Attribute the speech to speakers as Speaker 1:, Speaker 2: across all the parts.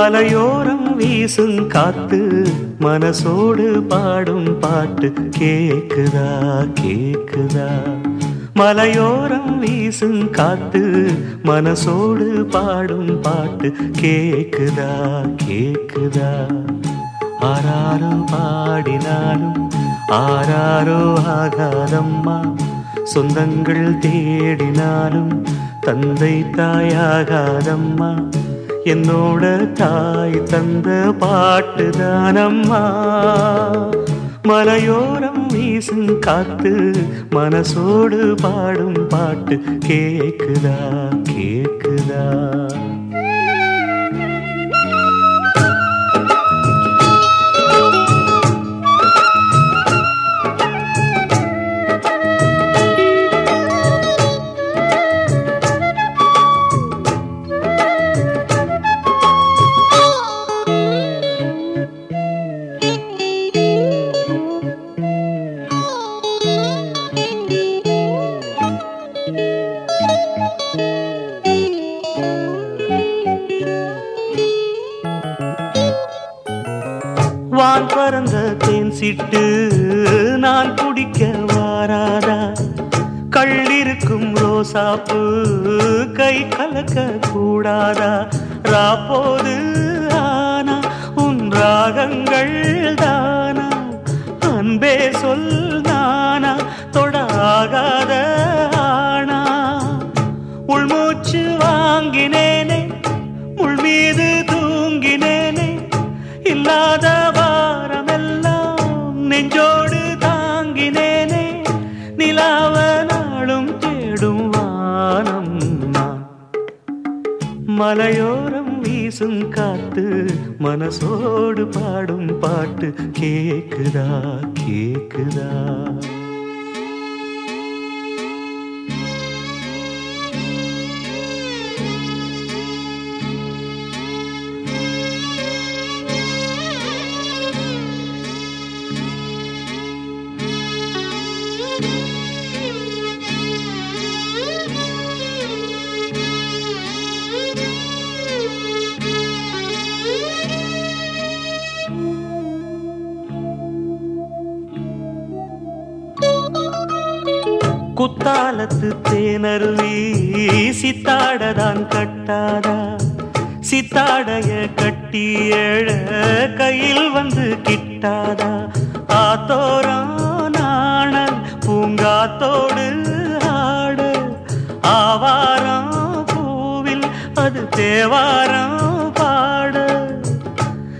Speaker 1: மலையோரம் வீசும் காத்து மனசோடு பாடும் பாட்டு கேக்குதா கேக்குதா? மலையோரம் வீசும் காத்து மனசோடு பாடும் பாட்டு கேக்குதா கேக்குதா? ஆராரோ பாடினாலும் ஆராரோ ஆகாதம்மா. சொந்தங்கள் தேடினாலும் தந்தை தாயாகாதம்மா. என்னோட தாய் தந்த பாட்டுதானம்மா மலையோரம் வீசும் காத்து மனசோடு பாடும் பாட்டு கேக்குதா கேக்குதா? வான் பறந்த தேன் சிட்டு நான் குடிக்க வாராதா? கள்ளிருக்கும் ரோசாப்பு கை கலக்க கூடாதா ராப்போது மலையோரம் வீசும் காத்து மனசோடு பாடும் பாட்டு கேக்குதா கேக்குதா? குத்தாலத்து தேனருவி சித்தாடதான் கட்டாதா? சித்தாடைய கட்டி எழ கையில் வந்து கிட்டாதா? ஆத்தோரான பூங்காத்தோடு ஆடு. ஆவாராம் பூவில் அது தேவாராம் பாடு.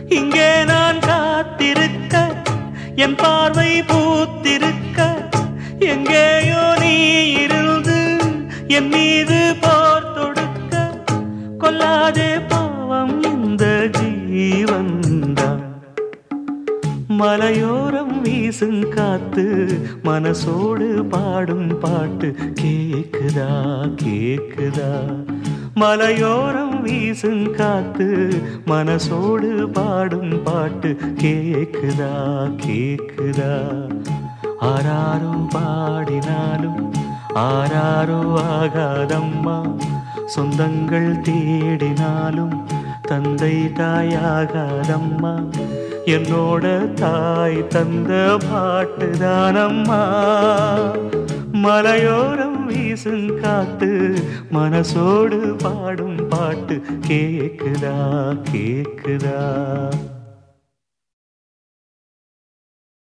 Speaker 1: இங்கே நான் காத்திருக்க என் பார்வை பூத்திருக்க எங்கேயோ நீ இருந்து என் மீது போர் தொடுக்க கொல்லாதே பாவம் இந்த ஜீவன்தான் மலையோரம் வீசும் காத்து மனசோடு பாடும் பாட்டு கேக்குதா கேக்குதா? மலையோரம் வீசும் காத்து மனசோடு பாடும் பாட்டு கேக்குதா கேக்குதா? ஆராரோ பாடினாலும் ஆராரோ ஆகாதம்மா. சொந்தங்கள் தேடினாலும் தந்தை தாயாகாதம்மா என்னோட தாய் தந்த பாட்டு தானம்மா. மலையோரம் வீசும் காத்து மனசோடு பாடும் பாட்டு கேக்குதா கேக்குதா.